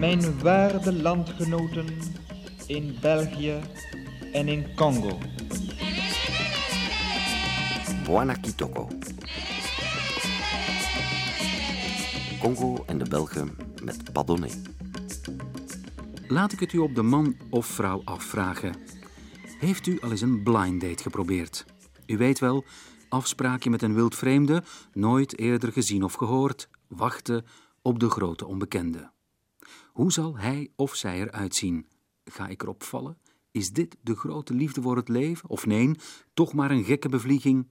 Mijn waarde landgenoten in België en in Congo. Buana Kitoko. Congo en de Belgen met Padonné. Laat ik het u op de man of vrouw afvragen. Heeft u al eens een blind date geprobeerd? U weet wel, afspraakje met een wildvreemde, nooit eerder gezien of gehoord, wachten op de grote onbekende. Hoe zal hij of zij eruit zien? Ga ik erop vallen? Is dit de grote liefde voor het leven? Of nee, toch maar een gekke bevlieging?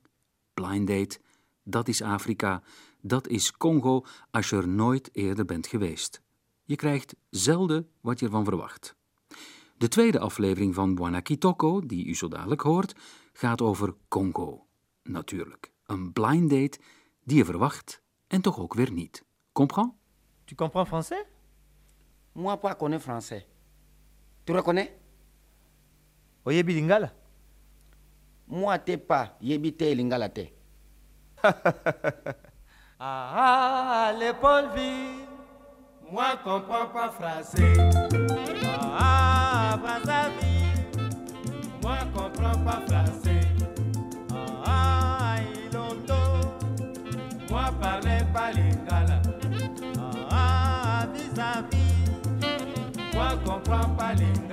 Blind date, dat is Afrika, dat is Congo als je er nooit eerder bent geweest. Je krijgt zelden wat je ervan verwacht. De tweede aflevering van Buana Kitoko, die u zo dadelijk hoort, gaat over Congo. Natuurlijk, een blind date die je verwacht en toch ook weer niet. Comprends? Tu comprends français Moi, pas connais français. Tu reconnais? Oyebi lingala Moi, t'es pas. Yebi te lingala te. Ah, ah, l'épaule vide. Moi, comprends pas français. Ah, ah, Brazzaville. Moi, comprends pas français. atrapalhei.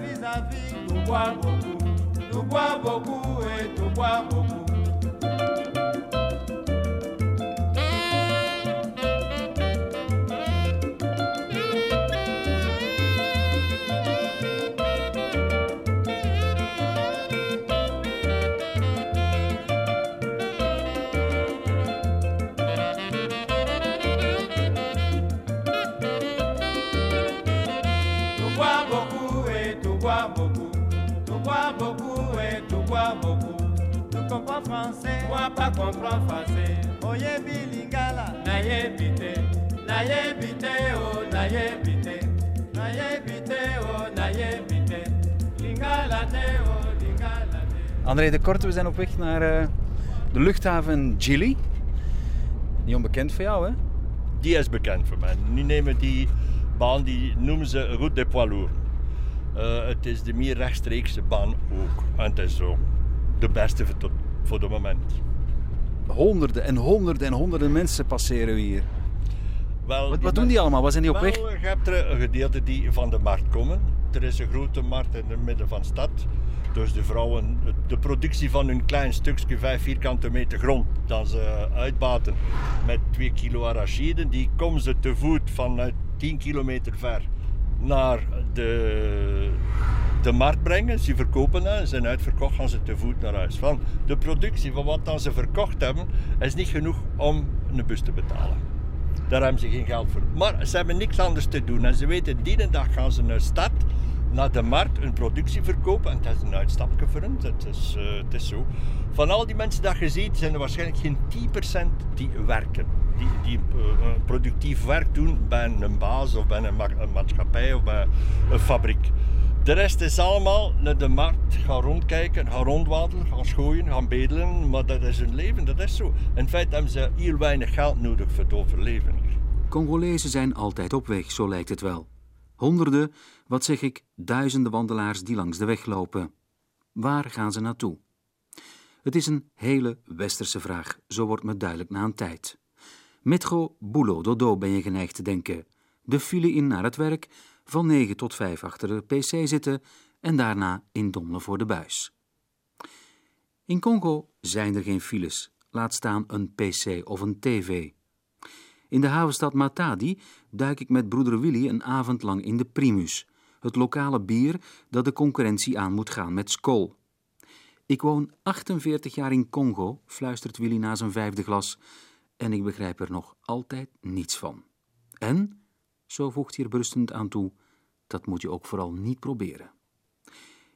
vis-à-vis André de Korte, we zijn op weg naar eh, de luchthaven Gili. Niet onbekend voor jou, hè? Die is bekend voor mij. Nu nemen die baan, die noemen ze Route des Poids Lourds. Eh, het is de meer rechtstreekse baan ook. En het is zo de beste voor, tot, voor het moment. Honderden en honderden en honderden mensen passeren we hier. Wel, Wat, wat doen die allemaal? Waar zijn die op Wel, weg? je hebt er een gedeelte die van de markt komen. Er is een grote markt in het midden van de stad. Dus de vrouwen, de productie van hun klein stukje 5 vierkante meter grond, dat ze uitbaten met 2 kilo arachide, die komen ze te voet vanuit 10 kilometer ver naar de, de markt brengen. Ze verkopen dat, ze zijn uitverkocht, gaan ze te voet naar huis. Van de productie van wat dan ze verkocht hebben, is niet genoeg om een bus te betalen. Daar hebben ze geen geld voor. Maar ze hebben niks anders te doen. En ze weten, die dag gaan ze naar de stad, naar de markt, hun productie verkopen. En het is een uitstapje voor hen. Het is, eh, het is zo. Van al die mensen dat je ziet, zijn er waarschijnlijk geen 10% die werken. Die, die eh, productief werk doen bij een baas of bij een, een maatschappij of bij een fabriek. De rest is allemaal naar de markt gaan rondkijken, gaan rondwandelen, gaan schooien, gaan bedelen. Maar dat is hun leven, dat is zo. In feite hebben ze heel weinig geld nodig voor het overleven. Congolezen zijn altijd op weg, zo lijkt het wel. Honderden, wat zeg ik, duizenden wandelaars die langs de weg lopen. Waar gaan ze naartoe? Het is een hele westerse vraag, zo wordt me duidelijk na een tijd. Metro, boulot, dodo ben je geneigd te denken. De file in naar het werk, van 9 tot 5 achter de pc zitten en daarna indommelen voor de buis. In Congo zijn er geen files, laat staan een pc of een tv. In de havenstad Matadi duik ik met broeder Willy een avond lang in de Primus, het lokale bier dat de concurrentie aan moet gaan met Skol. Ik woon 48 jaar in Congo, fluistert Willy na zijn vijfde glas, en ik begrijp er nog altijd niets van. En, zo voegt hij er berustend aan toe, dat moet je ook vooral niet proberen.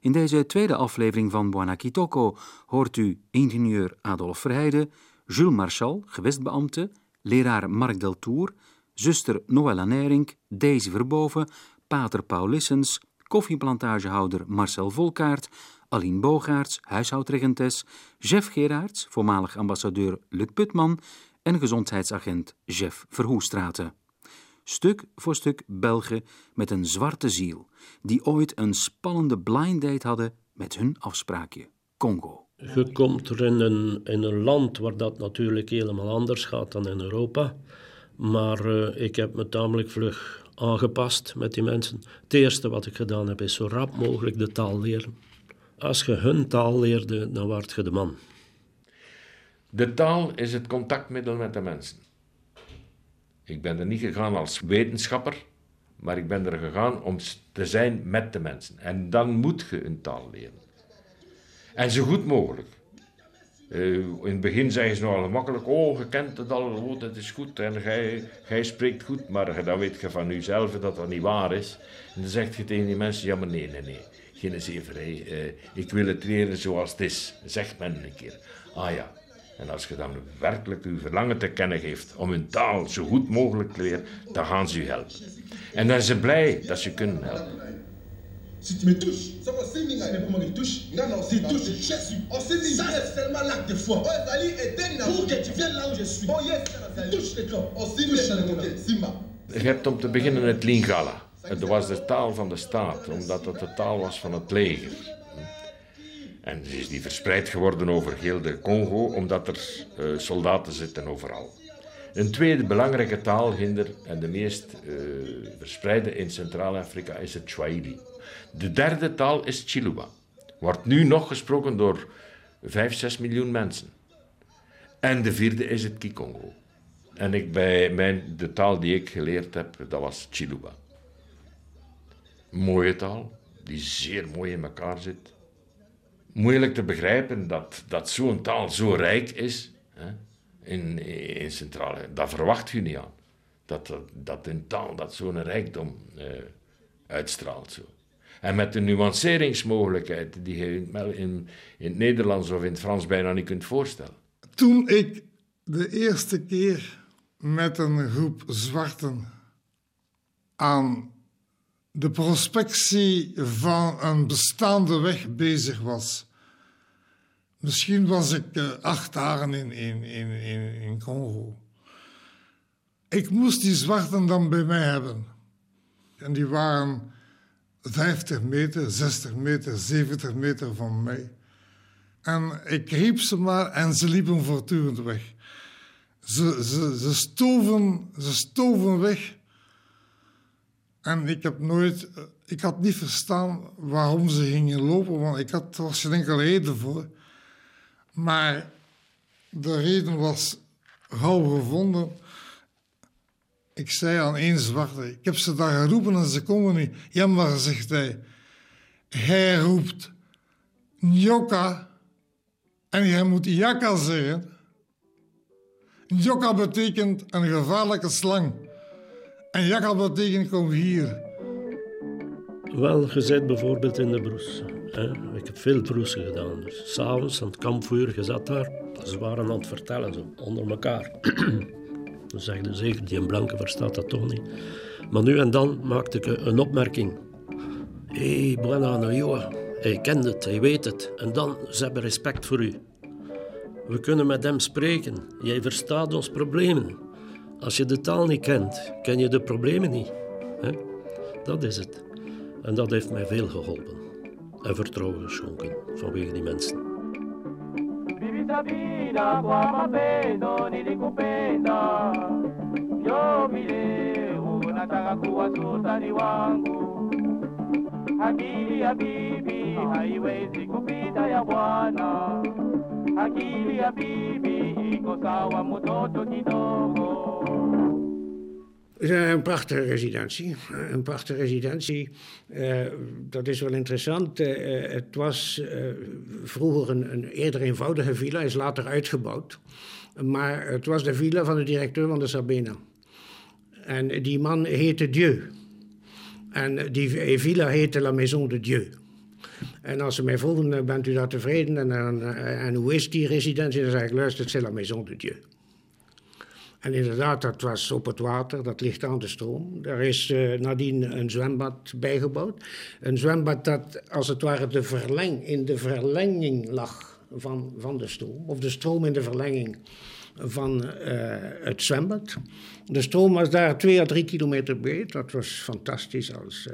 In deze tweede aflevering van Buana Kitoko hoort u ingenieur Adolf Verheijden, Jules Marchal, gewestbeambte, leraar Mark Deltour, zuster Noëlla Nering, Daisy Verboven, pater Paul Lissens, koffieplantagehouder Marcel Volkaart, Aline Bogaerts, huishoudregentes, Jeff Gerards, voormalig ambassadeur Luc Putman en gezondheidsagent Jeff Verhoestraten. Stuk voor stuk Belgen met een zwarte ziel, die ooit een spannende blind date hadden met hun afspraakje, Congo. Je komt er in een, in een land waar dat natuurlijk helemaal anders gaat dan in Europa. Maar uh, ik heb me tamelijk vlug aangepast met die mensen. Het eerste wat ik gedaan heb, is zo rap mogelijk de taal leren. Als je hun taal leerde, dan word je de man. De taal is het contactmiddel met de mensen. Ik ben er niet gegaan als wetenschapper, maar ik ben er gegaan om te zijn met de mensen. En dan moet je een taal leren. En zo goed mogelijk. Uh, in het begin zeggen ze nogal gemakkelijk, oh, je kent het al, oh, dat is goed en jij, spreekt goed, maar dan weet je van jezelf dat dat niet waar is. En dan zeg je tegen die mensen, ja maar nee, nee, nee, geen zeverij, uh, ik wil het leren zoals het is, zegt men een keer. Ah ja, en als je dan werkelijk uw verlangen te kennen geeft om hun taal zo goed mogelijk te leren, dan gaan ze u helpen. En dan zijn ze blij dat ze kunnen helpen. Si tu me touches, ça va c'est ninga ne comment il touche. Non non, si touche, je suis. On sait Ça c'est seulement l'acte de foi. Oh Zali est dingue Pour que tu viennes là où je suis. Oh yes, touche le camp. On sait touche Simba. Je hebt om te beginnen het Lingala. Het was de taal van de staat, omdat het de taal was van het leger. En is die verspreid geworden over heel de Congo, omdat er uh, soldaten zitten overal. Een tweede belangrijke taalhinder en de meest uh, verspreide in Centraal-Afrika is het Swahili. De derde taal is Chiluba. Wordt nu nog gesproken door 5, 6 miljoen mensen. En de vierde is het Kikongo. En ik bij mijn, de taal die ik geleerd heb, dat was Chiluba. Mooie taal, die zeer mooi in elkaar zit. Moeilijk te begrijpen dat, dat zo'n taal zo rijk is hè, in, in Centrale. Dat verwacht je niet aan. Dat, dat, een taal dat zo'n rijkdom eh, uitstraalt. Zo. En met de nuanceringsmogelijkheid die je in, in het Nederlands of in het Frans bijna niet kunt voorstellen. Toen ik de eerste keer met een groep zwarten aan de prospectie van een bestaande weg bezig was. Misschien was ik uh, acht dagen in, in, in, in, in Congo. Ik moest die zwarten dan bij mij hebben. En die waren 50 meter, 60 meter, 70 meter van mij. En ik riep ze maar en ze liepen voortdurend weg. Ze, ze, ze, stoven, ze stoven weg. En ik heb nooit... Ik had niet verstaan waarom ze gingen lopen, want ik had er geen enkele reden voor. Maar de reden was gauw gevonden. Ik zei aan één zwarte, ik heb ze daar geroepen en ze komen niet. Ja, maar, zegt hij, hij roept Njoka en jij moet Jaka zeggen. Njoka betekent een gevaarlijke slang. En Jaka betekent kom hier. Wel, je zit bijvoorbeeld in de broes. Hè? Ik heb veel broesen gedaan. Dus s'avonds aan het kampvuur, zat daar. Ze waren aan het vertellen, zo, onder elkaar. Zeg je zeker, die een blanke verstaat dat toch niet. Maar nu en dan maakte ik een opmerking. Hé, hey, buena noyoa. Hij kent het, hij weet het. En dan, ze hebben respect voor u. We kunnen met hem spreken. Jij verstaat ons problemen. Als je de taal niet kent, ken je de problemen niet. Dat is het. En dat heeft mij veel geholpen. En vertrouwen geschonken vanwege die mensen. Akili ya bibi haiwezi kupita ya bwana, akili ya bibi kidogo. Een prachtige residentie. Een prachtige residentie. Uh, dat is wel interessant. Uh, het was vroeger een, een, eerder eenvoudige villa, is later uitgebouwd. Maar het was de villa van de directeur van de Sabena. En die man heette Dieu. En die villa heette La Maison de Dieu. En als ze mij vroegen, bent u daar tevreden en, en, hoe is die residentie? Dan zei ik, luister, c'est La Maison de Dieu. En inderdaad, dat was op het water, dat ligt aan de stroom. Er is uh, nadien een zwembad bijgebouwd. Een zwembad dat als het ware de verleng, in de verlenging lag van, van de stroom. Of de stroom in de verlenging van het zwembad. De stroom was daar twee à drie kilometer breed. Dat was fantastisch als,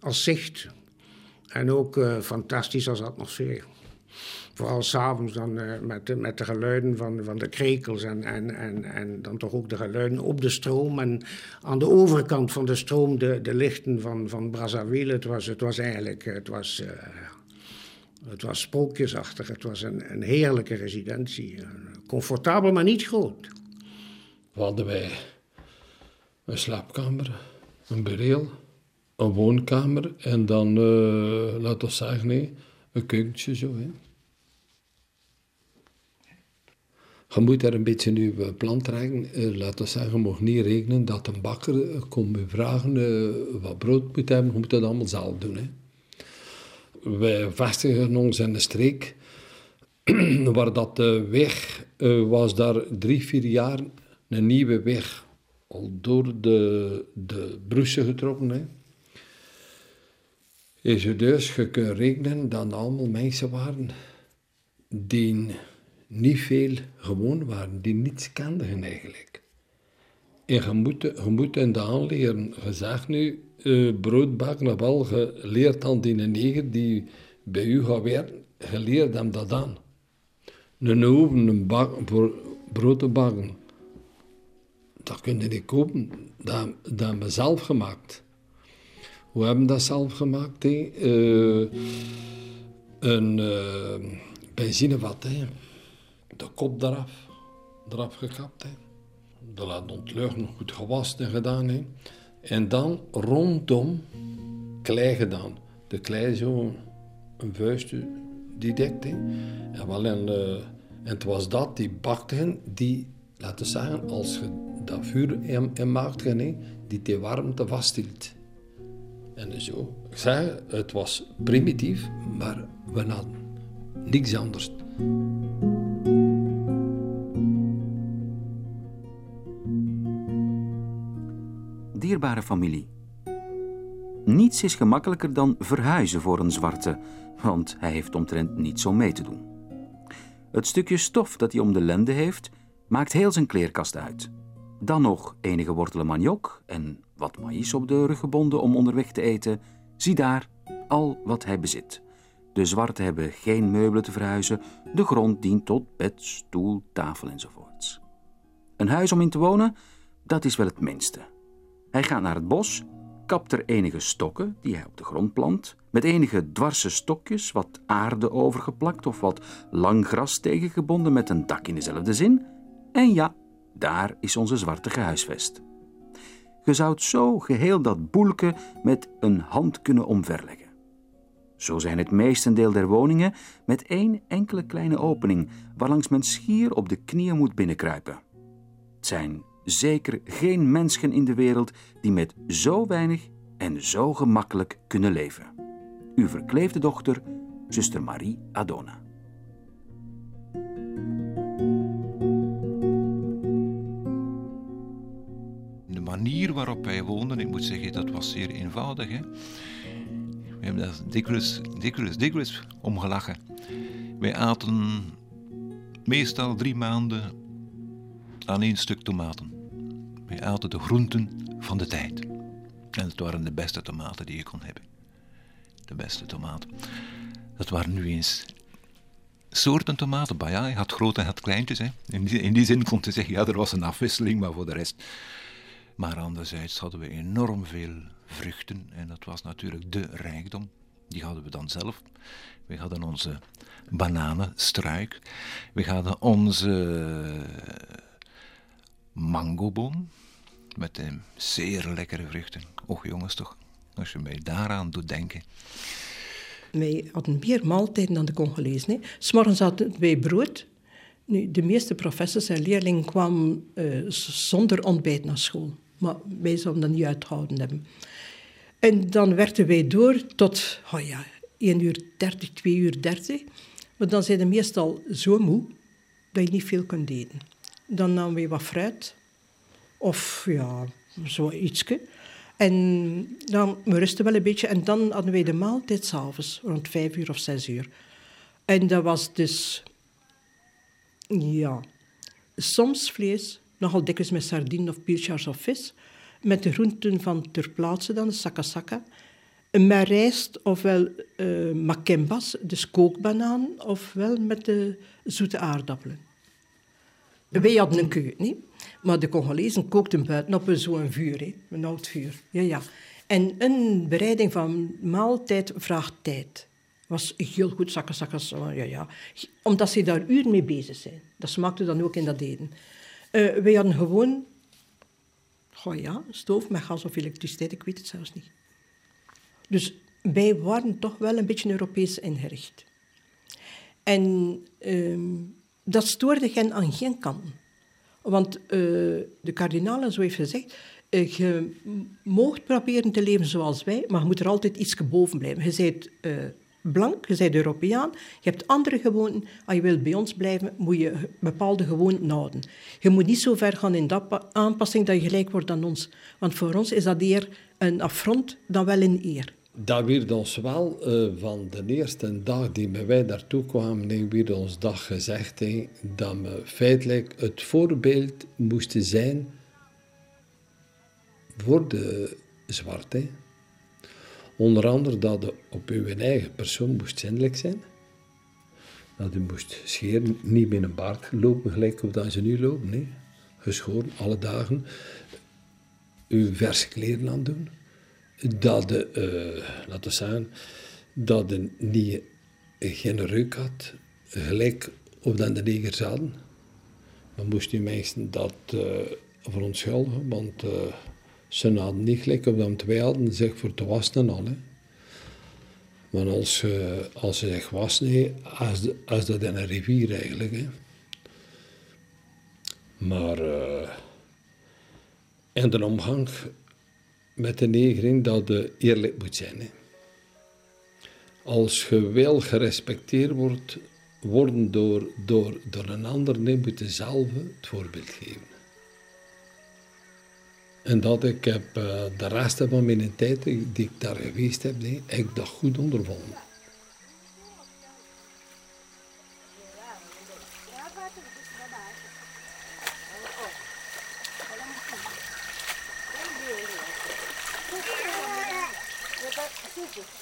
als zicht. En ook fantastisch als atmosfeer. Vooral s'avonds dan uh, met, de, met de geluiden van, van de krekels en, en, en, en dan toch ook de geluiden op de stroom. En aan de overkant van de stroom de, de lichten van, van Brazzaville. Het was, het was eigenlijk het was, uh, het was sprookjesachtig. Het was een, een heerlijke residentie. Comfortabel, maar niet groot. We hadden wij een slaapkamer, een bureel, een woonkamer en dan, uh, laten we zeggen, nee, een keukentje zo. Hè. Je moet daar een beetje nu plan trekken. Uh, laten we zeggen, je mag niet rekenen dat een bakker uh, komt vragen wat brood moet hebben. Je moet dat allemaal zelf doen. Hè. Wij vestigen ons in de streek waar dat de weg was daar drie, vier jaar een nieuwe weg. Al door de, de Brussel getrokken. Hè. Is het dus, je kunt rekenen dat allemaal mensen waren die niet veel gewoon waren, die niets kenden eigenlijk. En je moet, je moet in de aanleren. Je zegt nu, uh, brood bakken, wel geleerd aan die neger die bij u gaat werken, je leert hem dat aan. Een oven, een bak, brood te bakken, dat kun je niet kopen. Dat, dat hebben zelf gemaakt. Hoe hebben we dat zelf gemaakt? Hè? Uh, een uh, benzinevat, hè? de kop eraf, eraf gekapt. Hè. De laat ontlucht nog goed gewassen en gedaan. Hè. En dan rondom klei gedaan. De klei zo een vuistje die dekte. En, en, uh, en het was dat, die bakten, die, laten we zeggen, als je dat vuur in, in hè, die de warmte vasthield. En zo. Ik zeg, het was primitief, maar we hadden niks anders. dierbare familie. Niets is gemakkelijker dan verhuizen voor een zwarte, want hij heeft omtrent niets om mee te doen. Het stukje stof dat hij om de lende heeft, maakt heel zijn kleerkast uit. Dan nog enige wortelen maniok en wat maïs op de rug gebonden om onderweg te eten. Zie daar al wat hij bezit. De zwarten hebben geen meubelen te verhuizen, de grond dient tot bed, stoel, tafel enzovoorts. Een huis om in te wonen, dat is wel het minste. Hij gaat naar het bos, kapt er enige stokken die hij op de grond plant, met enige dwarse stokjes, wat aarde overgeplakt of wat lang gras tegengebonden met een dak in dezelfde zin. En ja, daar is onze zwarte gehuisvest. Je zou zo geheel dat boelke met een hand kunnen omverleggen. Zo zijn het meestendeel der woningen met één enkele kleine opening, waarlangs men schier op de knieën moet binnenkruipen. Het zijn zeker geen mensen in de wereld die met zo weinig en zo gemakkelijk kunnen leven. Uw verkleefde dochter, zuster Marie Adona. Manier waarop wij woonden, ik moet zeggen, dat was zeer eenvoudig. Hè? We hebben daar dikwijls, dikwijls, dikwijls om gelachen. Wij aten meestal drie maanden aan één stuk tomaten. Wij aten de groenten van de tijd. En het waren de beste tomaten die je kon hebben. De beste tomaten. Dat waren nu eens soorten tomaten. Maar ja, je had grote en had kleintjes. Hè. In, die, in die zin kon je zeggen, ja, er was een afwisseling, maar voor de rest... Maar anderzijds hadden we enorm veel vruchten en dat was natuurlijk de rijkdom. Die hadden we dan zelf. We hadden onze bananenstruik. We hadden onze mangoboom met een zeer lekkere vruchten. Och jongens toch, als je mij daaraan doet denken. Wij hadden meer maaltijden dan de Congolezen. S'morgens hadden wij brood. Nu, de meeste professors en leerlingen kwamen uh, zonder ontbijt naar school. Maar wij zouden dat niet uitgehouden hebben. En dan werkten wij door tot, oh ja, 1 uur 30, 2 uur 30. Maar dan zijn we meestal zo moe dat je niet veel kunt eten. Dan namen we wat fruit. Of ja, zoiets. En dan, we rusten wel een beetje. En dan hadden wij de maaltijd s'avonds, rond 5 uur of 6 uur. En dat was dus, ja, soms vlees, nogal dikwijls met sardine of pilchars of vis. Met de groenten van ter plaatse dan, de sakasaka. Met rijst ofwel uh, makembas, dus kookbanaan, ofwel met de zoete aardappelen. Wij hadden een keuken, niet? maar de Congolezen kookten buiten op zo'n vuur, hè? een oud vuur. Ja, ja. En een bereiding van maaltijd vraagt tijd. Was heel goed, zakkenzakkers, ja, ja. Omdat ze daar uren mee bezig zijn. Dat smaakte dan ook in dat eten. Uh, wij hadden gewoon, oh ja, stoof met gas of elektriciteit, ik weet het zelfs niet. Dus wij waren toch wel een beetje Europees ingericht. En uh, dat stoorde hen aan geen kant. Want uh, de kardinaal zo heeft gezegd, uh, je moogt proberen te leven zoals wij, maar je moet er altijd iets boven blijven. Je bent blank, je bent Europeaan, je hebt andere gewoonten. Als je wilt bij ons blijven, moet je bepaalde gewoonten houden. Je moet niet zo ver gaan in dat aanpassing dat je gelijk wordt aan ons. Want voor ons is dat eer een affront dan wel een eer. Dat werd ons wel uh, van de eerste dag die wij daartoe kwamen, werd ons dag gezegd dat we feitelijk het voorbeeld moesten zijn voor de zwarte. Onder andere dat je op uw eigen persoon moest zindelijk zijn. Dat je moest scheren, niet met een baard lopen gelijk of dat ze nu lopen. Nee. Geschoren, alle dagen. Uw verse kleren aan doen. Dat de, uh, laten we zeggen, dat je niet, geen reuk had, gelijk of dan de negers hadden. Dan moest die mensen dat uh, verontschuldigen, want... ze hadden niet gelijk op wij hadden, zeg voor te wassen en al. Hè. Maar als, uh, als ze zich wassen, als, als dat in een rivier eigenlijk. Hè. Maar uh, in de omgang met de negerin dat je eerlijk moet zijn. Hè. Als je wel gerespecteerd wordt, worden door, door, door een ander, nee, moet je zelf het voorbeeld geven. En dat ik heb uh, de rest van mijn tijd die ik daar geweest heb, ik dat goed ondervonden.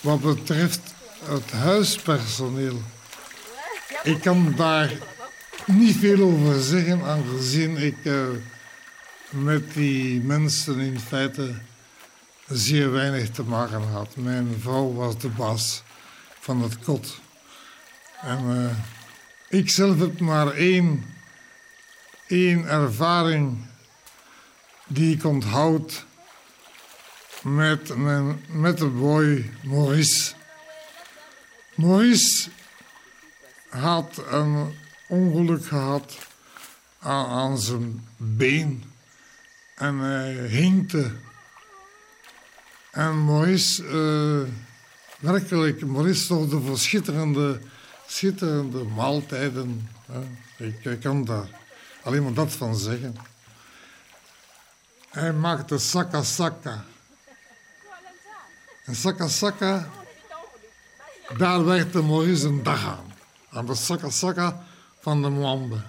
Wat betreft het huispersoneel, ik kan daar niet veel over zeggen, aangezien ik uh, met die mensen in feite zeer weinig te maken had. Mijn vrouw was de baas van het kot. En uh, ik zelf heb maar één, één ervaring die ik onthoud met, mijn, met de boy Maurice. Maurice had een ongeluk gehad aan, aan zijn been en hij hinkte. En Maurice, uh, werkelijk, Maurice zorgde voor schitterende, schitterende maaltijden. Ik, ik, kan daar alleen maar dat van zeggen. Hij maakte sakka sakka. En sakka sakka, daar werkte Maurice een dag aan. Aan de sakka sakka van de Mwambe.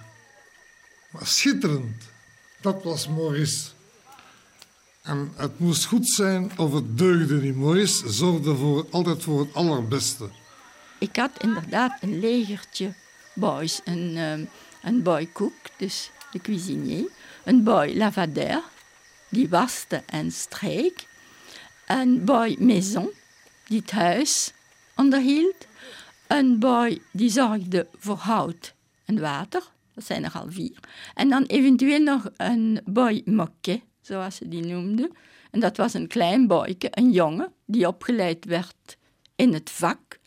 Maar schitterend. Dat was Maurice. En het moest goed zijn of het deugde niet. Maurice zorgde voor, altijd voor het allerbeste. Ik had inderdaad een legertje boys. Een, um, een boy cook, dus de cuisinier. Een boy lavadeur, die waste en streek. Een boy maison, die het huis onderhield. Een boy die zorgde voor hout en water. Dat zijn er al vier. En dan eventueel nog een boy mokke, zoals ze die noemden. En dat was een klein boyke, een jongen, die opgeleid werd in het vak.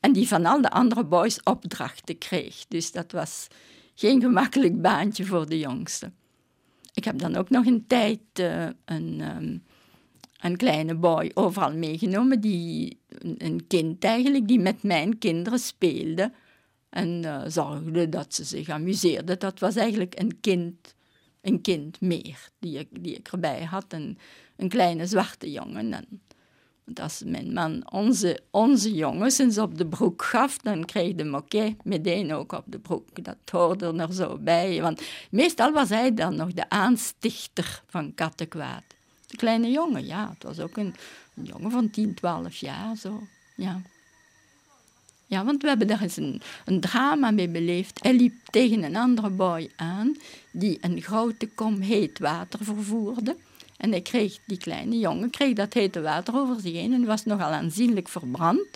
En die van al de andere boys opdrachten kreeg. Dus dat was geen gemakkelijk baantje voor de jongste. Ik heb dan ook nog een tijd uh, een, um, een kleine boy overal meegenomen, die, een, kind eigenlijk, die met mijn kinderen speelde en uh, zorgde dat ze zich amuseerden. Dat was eigenlijk een kind, een kind meer die ik, die ik erbij had, een, een kleine zwarte jongen. En, als mijn man onze, onze jongens op de broek gaf, dan kreeg de moquet meteen ook op de broek. Dat hoorde er zo bij. Want meestal was hij dan nog de aanstichter van kattenkwaad. De kleine jongen, ja. Het was ook een, een jongen van 10, 12 jaar, zo. Ja. Ja, want we hebben daar eens een, drama mee beleefd. Hij liep tegen een andere boy aan die een grote kom heet water vervoerde. En hij kreeg, die kleine jongen kreeg dat hete water over zich heen en was nogal aanzienlijk verbrand.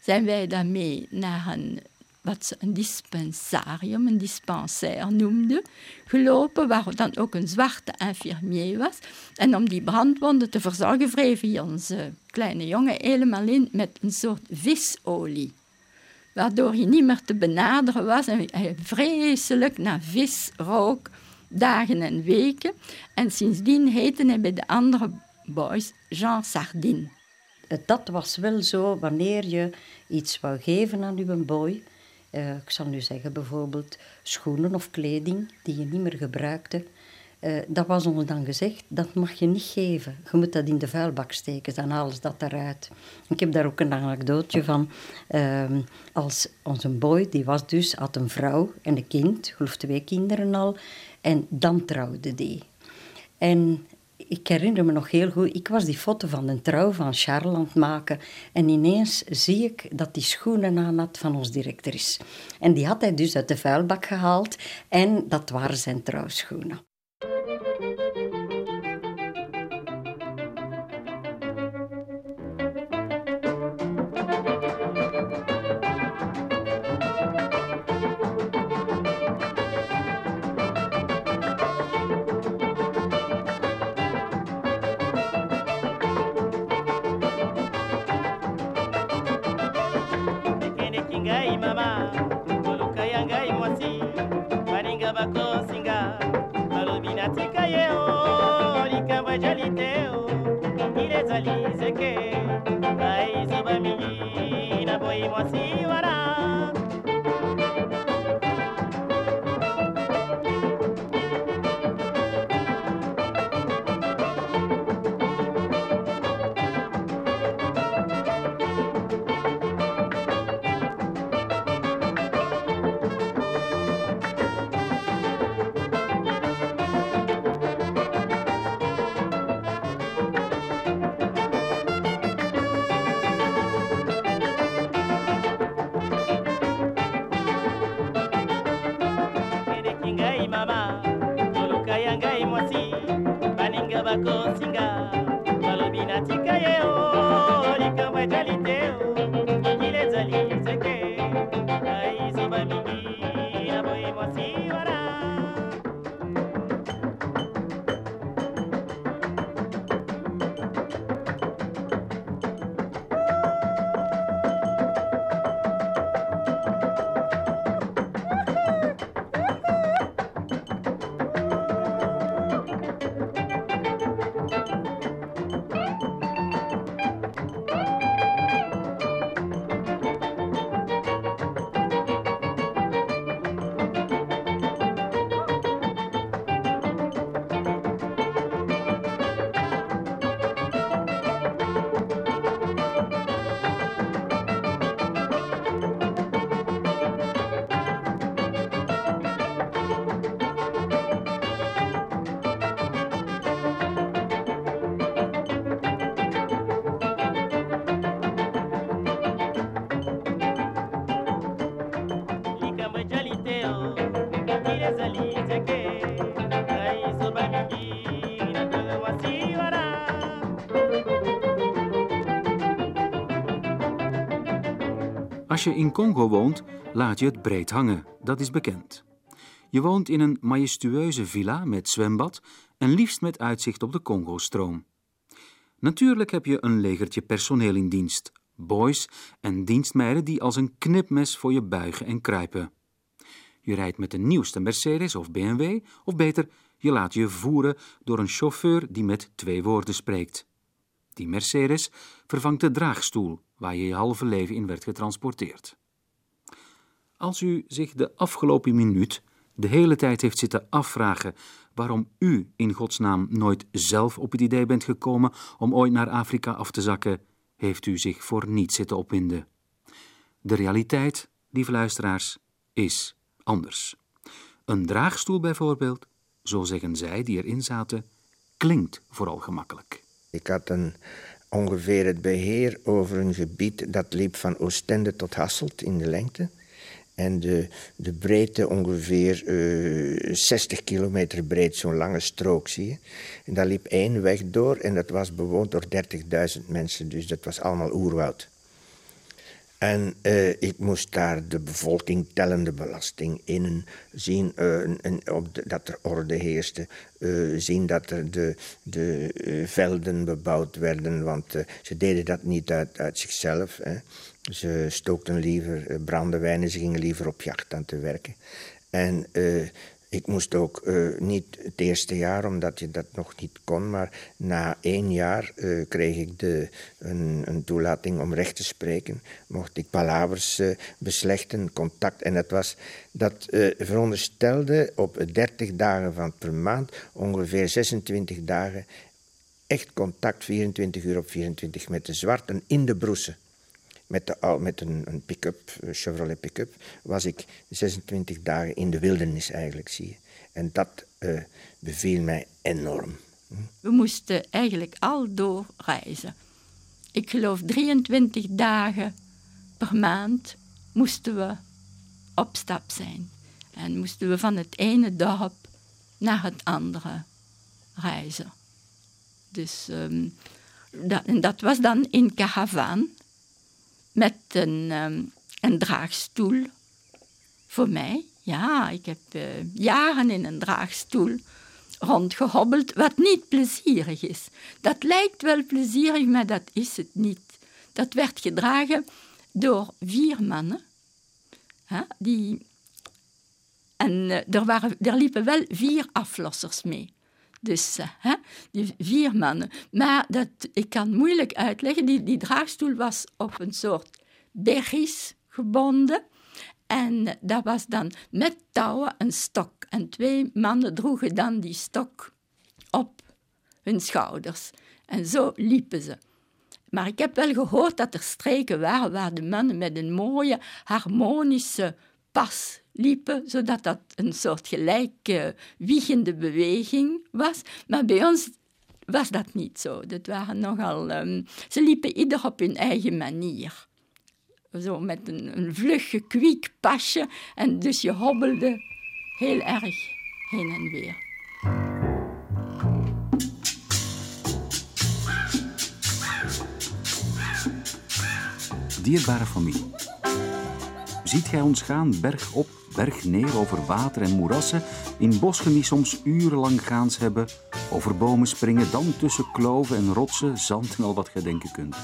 Zijn wij daarmee naar een, wat ze een dispensarium, een dispensaire noemden, gelopen, waar dan ook een zwarte infirmier was. En om die brandwonden te verzorgen, wreef hij onze kleine jongen helemaal in met een soort visolie. Waardoor hij niet meer te benaderen was en hij vreselijk naar vis rook dagen en weken. En sindsdien heette hij bij de andere boys Jean Sardine. Dat was wel zo wanneer je iets wou geven aan uw boy. Uh, ik zal nu zeggen bijvoorbeeld schoenen of kleding die je niet meer gebruikte. Uh, dat was ons dan gezegd, dat mag je niet geven. Je moet dat in de vuilbak steken, dan ze dat eruit. Ik heb daar ook een anekdootje van. Uh, als onze boy, die was dus, had een vrouw en een kind, geloof twee kinderen al. En dan trouwde die. En ik herinner me nog heel goed, ik was die foto van de trouw van Charles maken. En ineens zie ik dat die schoenen aan had van ons directrice. En die had hij dus uit de vuilbak gehaald. En dat waren zijn trouwschoenen. 調子が。Als je in Congo woont, laat je het breed hangen, dat is bekend. Je woont in een majestueuze villa met zwembad en liefst met uitzicht op de Congo-stroom. Natuurlijk heb je een legertje personeel in dienst, boys en dienstmeiden die als een knipmes voor je buigen en kruipen. Je rijdt met de nieuwste Mercedes of BMW, of beter, je laat je voeren door een chauffeur die met twee woorden spreekt. Die Mercedes vervangt de draagstoel waar je je halve leven in werd getransporteerd. Als u zich de afgelopen minuut de hele tijd heeft zitten afvragen waarom u in godsnaam nooit zelf op het idee bent gekomen om ooit naar Afrika af te zakken, heeft u zich voor niets zitten opwinden. De realiteit, lieve luisteraars, is anders. Een draagstoel bijvoorbeeld, zo zeggen zij die erin zaten, klinkt vooral gemakkelijk. Ik had ongeveer het beheer over een gebied dat liep van Oostende tot Hasselt in de lengte. En de, de breedte ongeveer uh, 60 kilometer breed, zo'n lange strook, zie je. En daar liep één weg door en dat was bewoond door 30.000 mensen. Dus dat was allemaal oerwoud. En uh, ik moest daar de bevolking tellende belasting in zien uh, op de, dat er orde heerste. Uh, zien dat er de, de velden bebouwd werden, want ze deden dat niet uit, uit zichzelf. Hè. Ze stookten liever brandewijn en ze gingen liever op jacht dan te werken. En ik moest ook uh, niet het eerste jaar, omdat je dat nog niet kon, maar na één jaar uh, kreeg ik de, een, een, toelating om recht te spreken. Mocht ik palavers uh, beslechten, contact. En dat, was, dat veronderstelde op 30 dagen van per maand ongeveer 26 dagen echt contact, 24 uur op 24 met de zwarten in de broesen met, de, met een, een pick-up, Chevrolet pick-up, was ik 26 dagen in de wildernis eigenlijk, zie. En dat uh, beviel mij enorm. Hm? We moesten eigenlijk al doorreizen. Ik geloof 23 dagen per maand moesten we op stap zijn. En moesten we van het ene dorp naar het andere reizen. Dus um, dat, en dat was dan in Caravaan met een, um, een draagstoel voor mij. Ja, ik heb uh, jaren in een draagstoel rondgehobbeld, wat niet plezierig is. Dat lijkt wel plezierig, maar dat is het niet. Dat werd gedragen door vier mannen. Hè, die, en uh, er, waren, er liepen wel vier aflossers mee. Dus uh, hè, die vier mannen. Maar dat, ik kan moeilijk uitleggen. Die, die draagstoel was op een soort berries gebonden. En dat was dan met touwen een stok. En twee mannen droegen dan die stok op hun schouders. En zo liepen ze. Maar ik heb wel gehoord dat er streken waren waar de mannen met een mooie harmonische pas liepen, zodat dat een soort gelijke wiegende beweging was. Maar bij ons was dat niet zo. Dat waren nogal, um, ze liepen ieder op hun eigen manier. Zo met een, een vlug gekwiek pasje. En dus je hobbelde heel erg heen en weer. Dierbare familie. Ziet gij ons gaan berg op, berg neer over water en moerassen, in bosgen die soms urenlang gaans hebben, over bomen springen, dan tussen kloven en rotsen, zand en al wat gij denken kunt.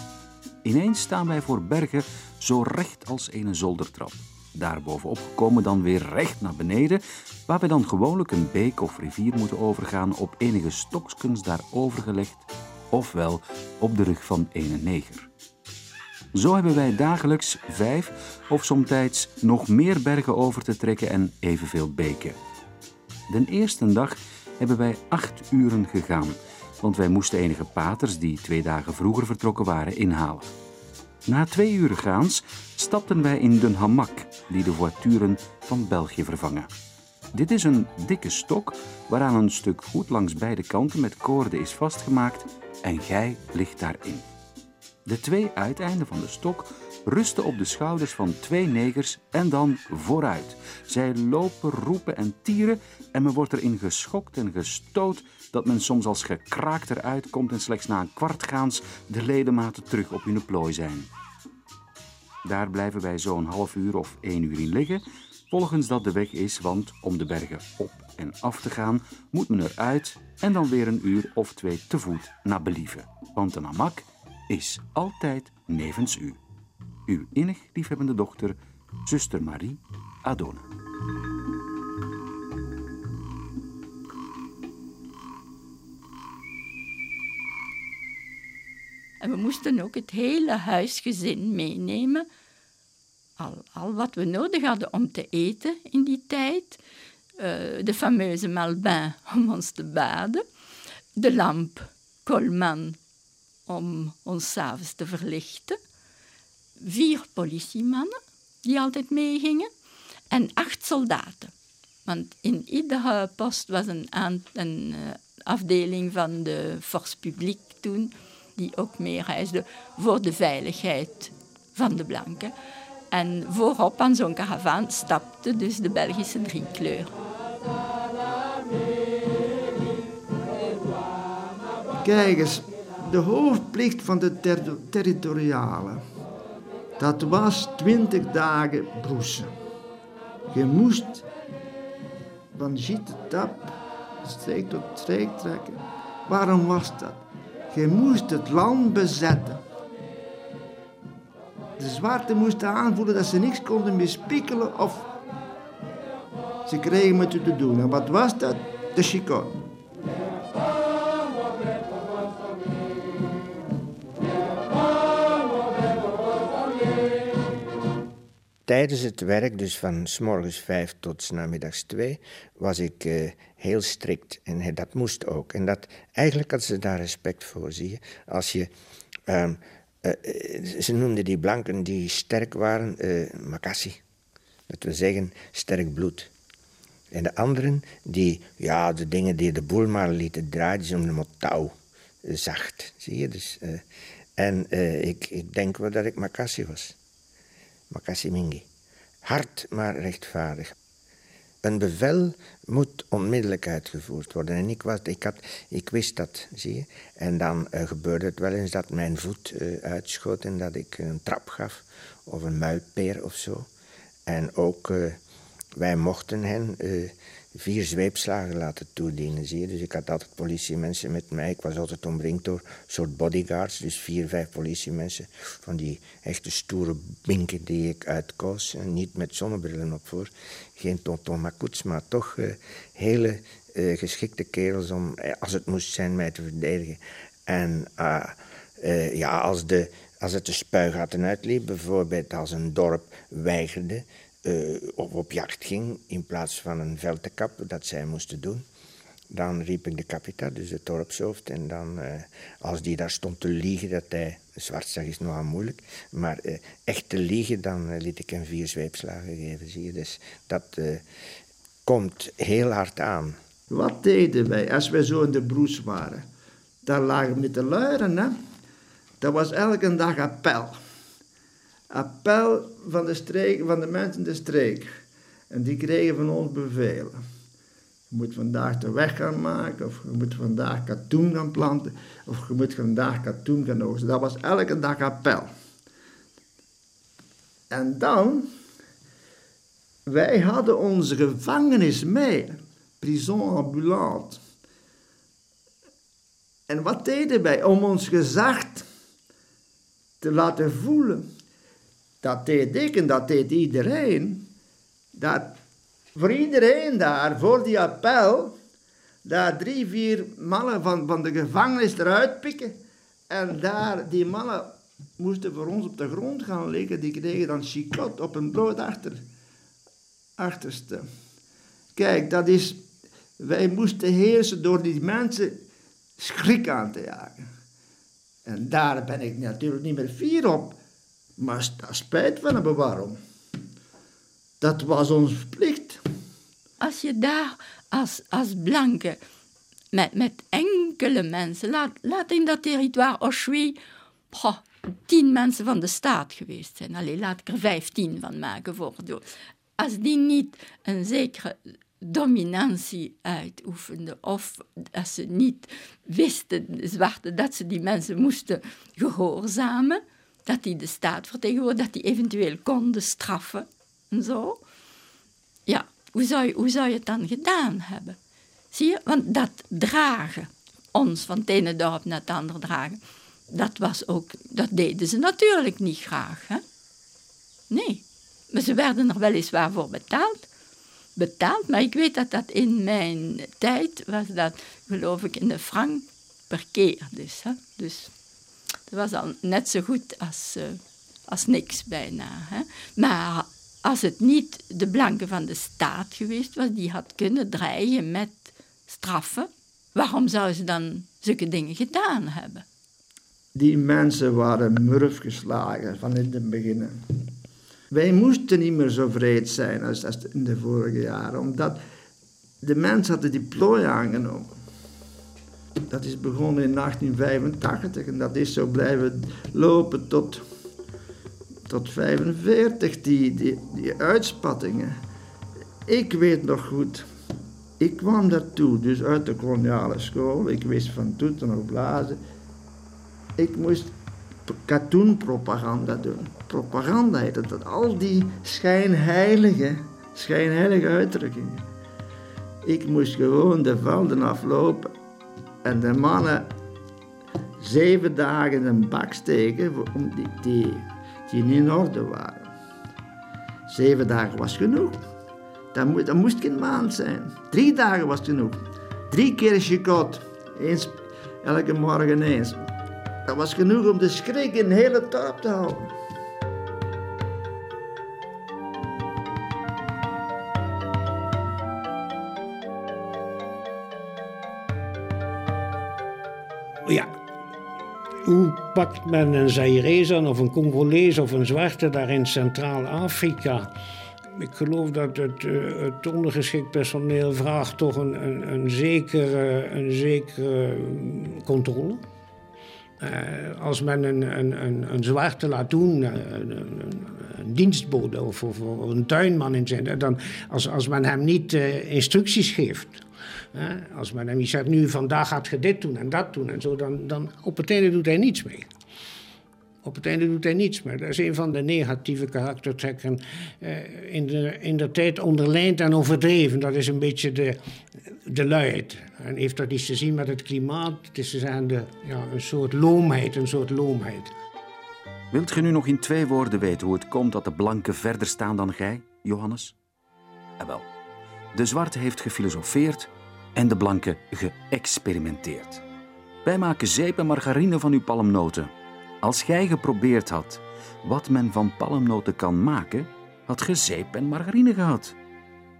Ineens staan wij voor bergen zo recht als een zoldertrap. Daarbovenop komen dan weer recht naar beneden, waar wij dan gewoonlijk een beek of rivier moeten overgaan op enige stokskens daarover gelegd, ofwel op de rug van ene neger. Zo hebben wij dagelijks vijf of somtijds nog meer bergen over te trekken en evenveel beken. Den eerste dag hebben wij acht uren gegaan, want wij moesten enige paters die twee dagen vroeger vertrokken waren inhalen. Na twee uur gaans stapten wij in de hamak die de voituren van België vervangen. Dit is een dikke stok waaraan een stuk goed langs beide kanten met koorden is vastgemaakt en gij ligt daarin. De twee uiteinden van de stok rusten op de schouders van twee negers en dan vooruit. Zij lopen, roepen en tieren en men wordt erin geschokt en gestoot dat men soms als gekraakt eruit komt en slechts na een kwartgaans de ledematen terug op hun plooi zijn. Daar blijven wij zo'n half uur of één uur in liggen, volgens dat de weg is, want om de bergen op en af te gaan moet men eruit en dan weer een uur of twee te voet naar believen. Want een hamak is altijd nevens u. Uw innig liefhebbende dochter, zuster Marie Adona. En we moesten ook het hele huisgezin meenemen. Al, al wat we nodig hadden om te eten in die tijd. Uh, de fameuze malbain om ons te baden. De lamp Colman om ons s'avonds te verlichten. Vier politiemannen die altijd meegingen. En acht soldaten. Want in iedere post was een, een uh, afdeling van de Force Publique toen die ook meereisde voor de veiligheid van de blanken. En voorop aan zo'n karavaan stapte dus de Belgische driekleur. Kijk eens, de hoofdplicht van de ter territoriale, dat was twintig dagen broesen. Je moest van tap, streek tot streek trekken. Waarom was dat? Je moest het land bezetten. De zwarte moesten aanvoelen dat ze niks konden meer spikkelen of ze kregen met u te doen. En wat was dat? De chicot. Tijdens het werk, dus van s morgens vijf tot s namiddags twee, was ik uh, heel strikt. En dat moest ook. En dat, eigenlijk hadden ze daar respect voor, zie je. Als je, um, uh, ze noemden die blanken die sterk waren, uh, makassi. Dat wil zeggen, sterk bloed. En de anderen, die, ja, de dingen die de boel maar lieten draaien, ze noemden touw. Zacht, zie je. Dus, en ik, ik denk wel dat ik makassi was. Makassi Mingi. Hard, maar rechtvaardig. Een bevel moet onmiddellijk uitgevoerd worden. En ik, was, ik, had, ik wist dat, zie je. En dan uh, gebeurde het wel eens dat mijn voet uh, uitschoot en dat ik een trap gaf. Of een muilpeer of zo. En ook, uh, wij mochten hen vier zweepslagen laten toedienen, zie je. Dus ik had altijd politiemensen met mij. Ik was altijd omringd door soort bodyguards. Dus vier, vijf politiemensen. Van die echte stoere binken die ik uitkoos. En niet met zonnebrillen op voor. Geen tonton makoets, maar toch uh, hele uh, geschikte kerels om, eh, als het moest zijn, mij te verdedigen. En uh, ja, als, de, als het de spuigaten uitliep, bijvoorbeeld als een dorp weigerde uh, op, jacht ging in plaats van een veldtekap dat zij moesten doen. Dan riep ik de kapitein, dus het dorpshoofd. En dan, uh, als die daar stond te liegen, dat hij, zwartzag is nogal moeilijk, maar uh, echt te liegen, dan liet ik hem vier zweepslagen geven, zie je. Dus dat komt heel hard aan. Wat deden wij als wij zo in de broes waren? Daar lagen we met de luieren, hè. Dat was elke dag appel appel van de, streek, van de mensen de streek. En die kregen van ons bevelen. Je moet vandaag de weg gaan maken, of je moet vandaag katoen gaan planten, of je moet vandaag katoen gaan oogsten. Dat was elke dag appel. En dan, wij hadden onze gevangenis mee, prison ambulant. En wat deden wij om ons gezag te laten voelen? Dat deed ik en dat deed iedereen. Dat voor iedereen daar, voor die appel, daar drie, vier mannen van, van de gevangenis eruit pikken. En daar, die mannen moesten voor ons op de grond gaan liggen. Die kregen dan chicot op een brood achter, achterste. Kijk, dat is... Wij moesten heersen door die mensen schrik aan te jagen. En daar ben ik natuurlijk niet meer fier op. Maar daar spijt van hebben, waarom? Dat was ons plicht. Als je daar als, als blanke met, met enkele mensen, laat, laat in dat territoire Auschwitz tien mensen van de staat geweest zijn. Alleen laat ik er vijftien van maken voor Als die niet een zekere dominantie uitoefenden of als ze niet wisten, de zwarte, dat ze die mensen moesten gehoorzamen, dat die de staat vertegenwoordigden, dat die eventueel konden straffen en zo. Ja, hoe zou, je, hoe zou je het dan gedaan hebben? Zie je? Want dat dragen, ons van het ene dorp naar het andere dragen, dat, was ook, dat deden ze natuurlijk niet graag. Hè? Nee, maar ze werden er weliswaar voor betaald. Betaald, maar ik weet dat dat in mijn tijd was dat, geloof ik, in de frank per keer. Dus, hè? dus dat was al net zo goed als, uh, als niks bijna. Hè? Maar als het niet de blanke van de staat geweest was, die had kunnen dreigen met straffen, waarom zou ze dan zulke dingen gedaan hebben? Die mensen waren murf geslagen van in het begin. Wij moesten niet meer zo vreed zijn als, als in de vorige jaren, omdat de mensen hadden die plooi aangenomen. Dat is begonnen in 1885 en dat is zo blijven lopen tot, tot 45, die, die, die uitspattingen. Ik weet nog goed, ik kwam daartoe, dus uit de koloniale school, ik wist van toeten of blazen. Ik moest katoenpropaganda doen. Propaganda heette dat. Al die schijnheilige, schijnheilige uitdrukkingen. Ik moest gewoon de velden aflopen en de mannen zeven dagen een bak steken om die, die, die niet in orde waren. Zeven dagen was genoeg. Dat, moest, dat moest geen maand zijn. Drie dagen was genoeg. Drie keer chicot. Eens, elke morgen eens. Dat was genoeg om de schrik in de hele dorp te houden. Hoe pakt men een Zairees aan of een Congolees of een zwarte daar in Centraal-Afrika? Ik geloof dat het, uh, het ondergeschikt personeel vraagt toch een, een, een zekere, een zekere controle. Uh, als men een, een, een, een zwarte laat doen, uh, een, dienstbode of, een tuinman in zijn, dan, als, als men hem niet instructies geeft, als hem zegt, nu vandaag gaat je dit doen en dat doen en zo, dan, dan op het einde doet hij niets mee. Op het einde doet hij niets meer. Dat is een van de negatieve karaktertrekken uh, in, de, in de tijd onderlijnd en overdreven. Dat is een beetje de, de luiheid. En heeft dat iets te zien met het klimaat? Het is zeggen de, ja, een soort loomheid, een soort loomheid. Wilt je nu nog in twee woorden weten hoe het komt dat de blanken verder staan dan gij, Johannes? En wel, de zwarte heeft gefilosofeerd en de blanke geëxperimenteerd. Wij maken zeep en margarine van uw palmnoten. Als gij geprobeerd had wat men van palmnoten kan maken, had ge zeep en margarine gehad.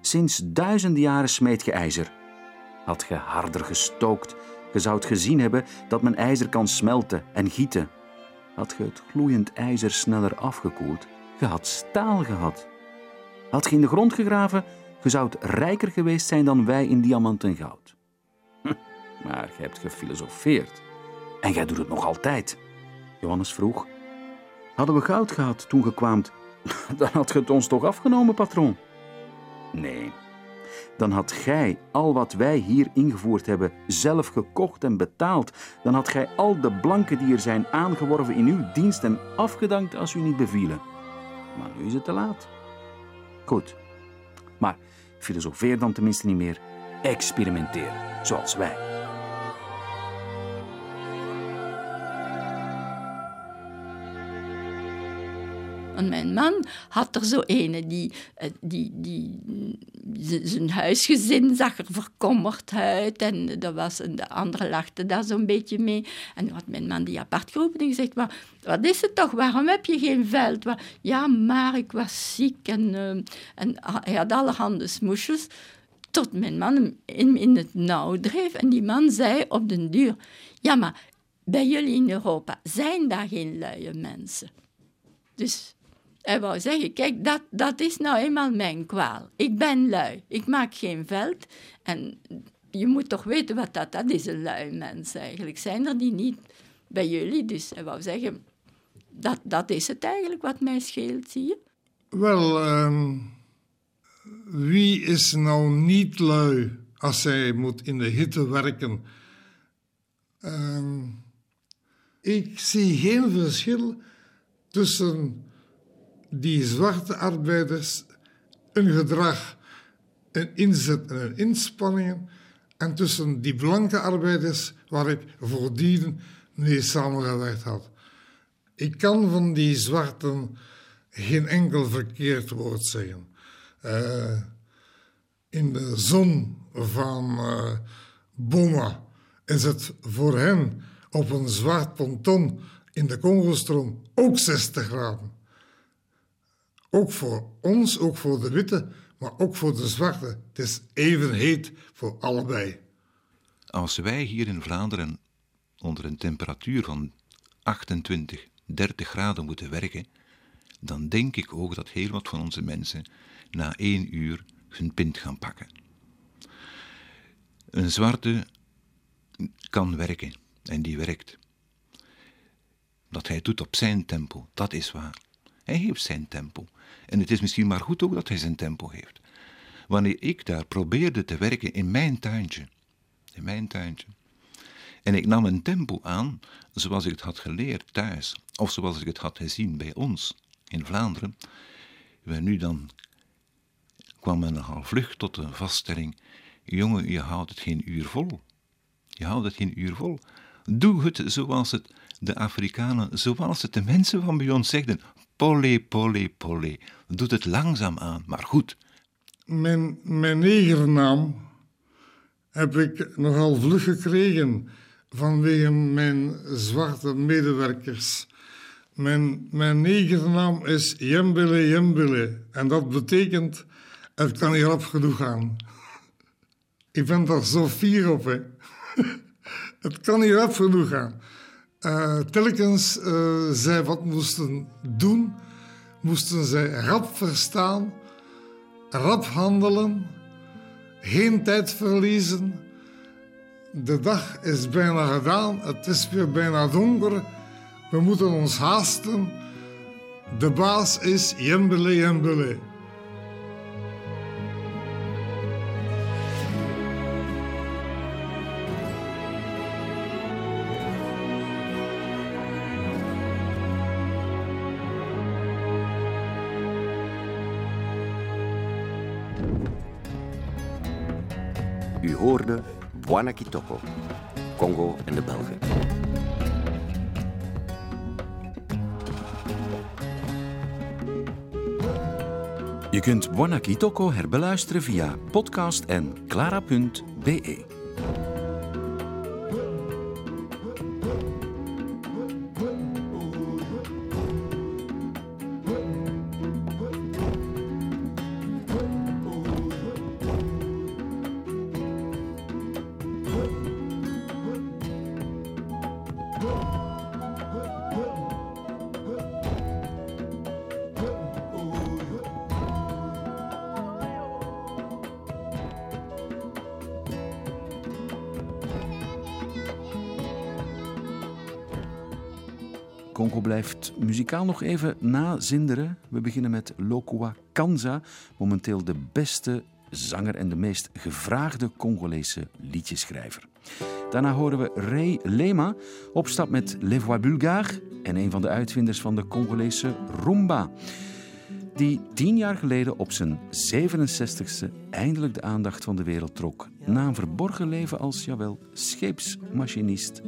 Sinds duizenden jaren smeet ge ijzer. Had ge harder gestookt, ge zoudt gezien hebben dat men ijzer kan smelten en gieten. Had ge het gloeiend ijzer sneller afgekoeld, ge had staal gehad. Had ge in de grond gegraven, ge zoudt rijker geweest zijn dan wij in diamanten goud. Hm, maar gij hebt gefilosofeerd. En gij doet het nog altijd. Johannes vroeg. Hadden we goud gehad toen ge kwaamt, dan had ge het ons toch afgenomen, patroon? Nee, dan had gij al wat wij hier ingevoerd hebben zelf gekocht en betaald. Dan had gij al de blanken die er zijn aangeworven in uw dienst en afgedankt als u niet bevielen. Maar nu is het te laat. Goed, maar filosofeer dan tenminste niet meer. Experimenteer, zoals wij. En mijn man had er zo ene die, eh, die, die, zijn huisgezin zag er verkommerd uit. En er was de andere lachte daar zo'n beetje mee. En toen had mijn man die apart geroepen en gezegd, maar wat is het toch? Waarom heb je geen veld? Ja, maar ik was ziek en, uh, en hij had allerhande smoesjes. Tot mijn man hem in, in het nauw dreef. En die man zei op den duur, ja, maar bij jullie in Europa zijn daar geen luie mensen. Dus hij wou zeggen, kijk, dat, dat is nou eenmaal mijn kwaal. Ik ben lui, ik maak geen veld. En je moet toch weten wat dat, dat is, een lui mens eigenlijk. Zijn er die niet bij jullie? Dus hij wou zeggen, dat, dat is het eigenlijk wat mij scheelt, zie je. Wel, ehm, wie is nou niet lui als hij moet in de hitte werken? Ehm, ik zie geen verschil tussen die zwarte arbeiders, een gedrag, een inzet en een inspanningen, en tussen die blanke arbeiders waar ik voordien mee samengewerkt had. Ik kan van die zwarten geen enkel verkeerd woord zeggen. Uh, in de zon van uh, Boma is het voor hen op een zwart ponton in de Congostroom ook 60 graden. Ook voor ons, ook voor de witte, maar ook voor de zwarte. Het is even heet voor allebei. Als wij hier in Vlaanderen onder een temperatuur van 28, 30 graden moeten werken, dan denk ik ook dat heel wat van onze mensen na één uur hun pint gaan pakken. Een zwarte kan werken en die werkt. Dat hij doet op zijn tempo, dat is waar. Hij heeft zijn tempo. En het is misschien maar goed ook dat hij zijn tempo heeft. Wanneer ik daar probeerde te werken in mijn tuintje, in mijn tuintje, en ik nam een tempo aan zoals ik het had geleerd thuis, of zoals ik het had gezien bij ons in Vlaanderen, waar nu dan kwam men nogal vlug tot de vaststelling: jongen, je houdt het geen uur vol. Je houdt het geen uur vol. Doe het zoals het de Afrikanen, zoals het de mensen van bij ons zegden: Polé, polé, polé. Doet het langzaam aan, maar goed. Mijn, mijn negernaam heb ik nogal vlug gekregen vanwege mijn zwarte medewerkers. Mijn, mijn negernaam is Jembele Jembele en dat betekent het kan niet rap genoeg gaan. Ik ben daar zo fier op, hè. het kan niet rap genoeg gaan. Uh, telkens uh, zij wat moesten doen, moesten zij rap verstaan, rap handelen, geen tijd verliezen. De dag is bijna gedaan, het is weer bijna donker, we moeten ons haasten. De baas is Jembele Jembele. Hoorde Bwana Kitoko, Congo en de Belgen. Je kunt Bwana Kitoko herbeluisteren via podcast en clara.be. nog even nazinderen. We beginnen met Lokwa Kanza, momenteel de beste zanger en de meest gevraagde Congolese liedjeschrijver. Daarna horen we Ray Lema op stap met Les Voix Bulgares en een van de uitvinders van de Congolese rumba. Die tien jaar geleden op zijn 67ste eindelijk de aandacht van de wereld trok. Na een verborgen leven als, jawel, scheepsmachinist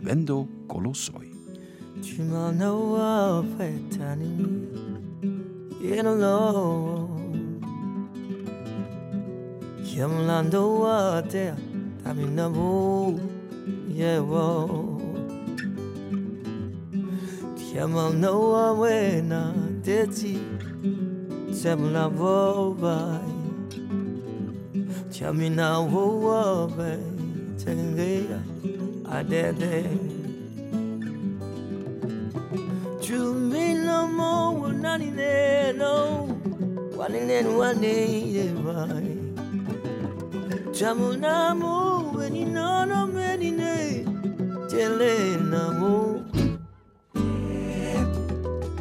Wendo 주머니와 패턴이 일로 겸란도와 대 담이 너무 예워 겸함 너와 왜나 대지 재물나 보바이 Tell me now, what, what, babe? Taking good, I did it. To me no more will none of them know. One in mo one neno wanine wanine vai jamuna mo weni nono meni ne telena mo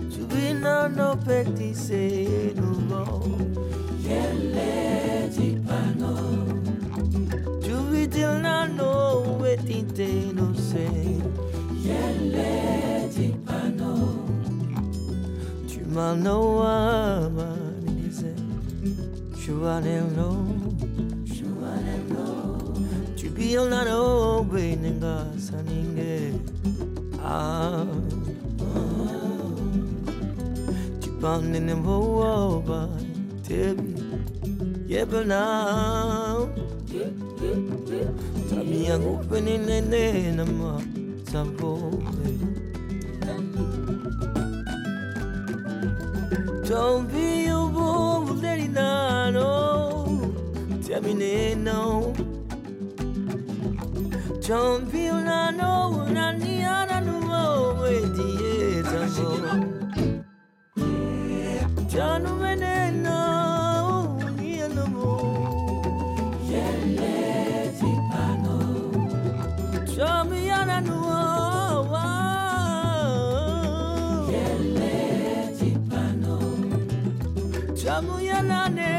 jubina no petty say no mo yele di pano till na no weti te no se yele di manoa maninize shuwanelo shuwanelo tubio naro benenga saninge ah tupanene mboa ba tebi yebna tamia ngupenene nama sambo Don't be a let it know. Tell me no. Don't be a no, other no, wait the years ago. John yanane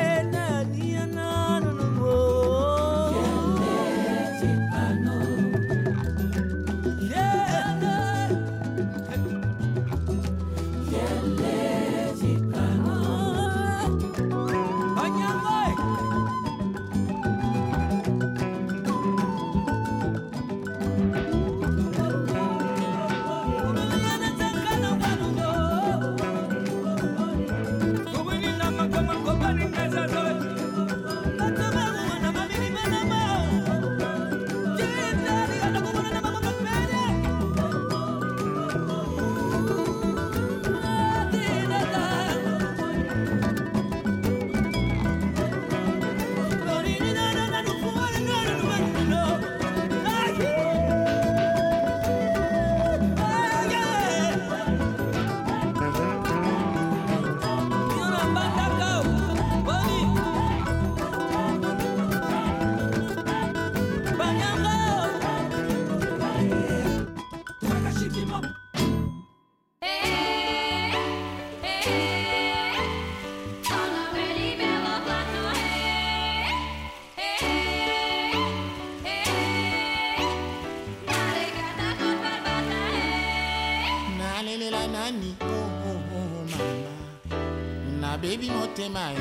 e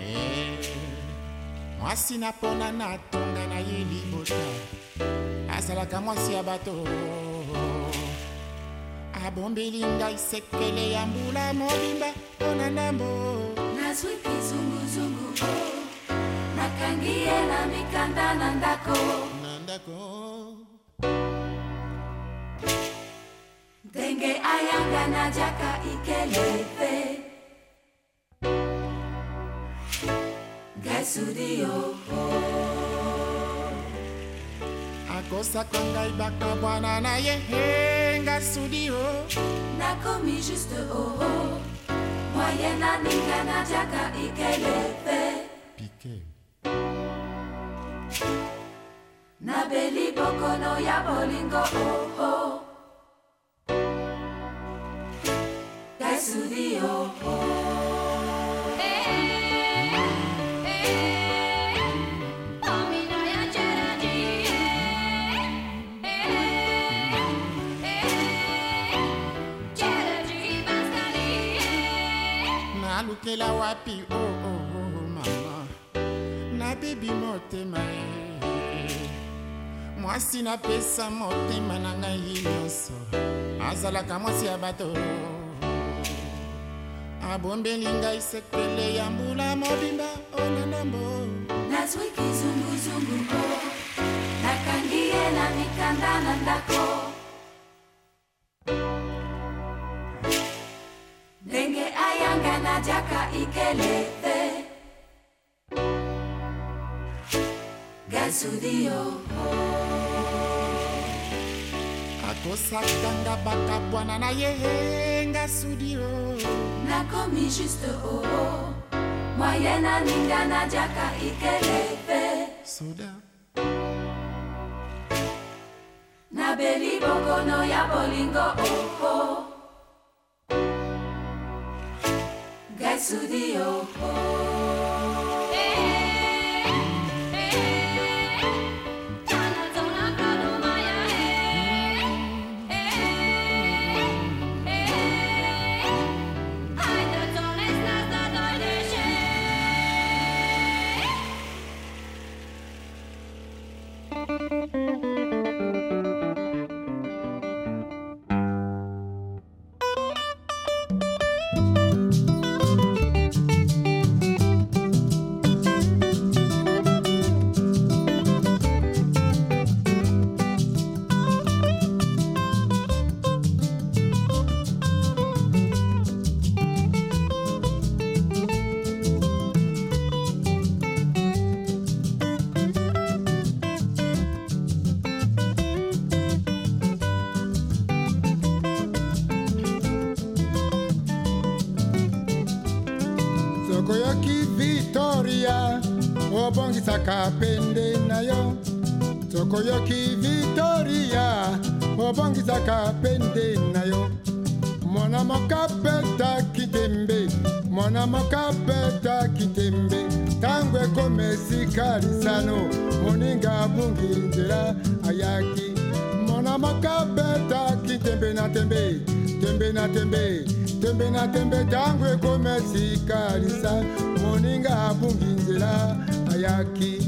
Eh. mwasi napona natonga na ye libota. Azalaka mwasi ya bato. Abombeli ngai sekele ya mbula mobimba mpo na ndambo nazwi kizunguzungu nakangi ye na mikanda na ndako. Na ndako. Ndenge ayanga najaka ikelepe gasudio. Akosaka ngai bakabwana na ye henga sudio nakomi juste oo moye naninga najaka ikelepe pike. Nabeli bokono ya bolingo oo gasudio nalukela wapi? Oh, oh, oh, mama. Nabebi motema e mwasi napesa motema na ngai nyonso. Azalaka mwasi ya bato. Abombeli ngai sekele ya mbula mobimba ona ndambo nazwi kizunguzungu o nakangi ye na mikanda na ndako ndenge ayanga na jaka ikelete gasudio bakabwana na ye gasudio nakomi juste mwaye na ninga na jaka ikelete soda. Nabeli ya bolingo oo oh, oh. 该死的诱惑 mwana moka peta kitembe ntango ekoma esika lisano moninga abungi nzela ayaki. Mwana moka peta kitembe na tembe tembe na tembe tembe na tembe ntango ekoma esika lisa moninga abungi nzela ayaki.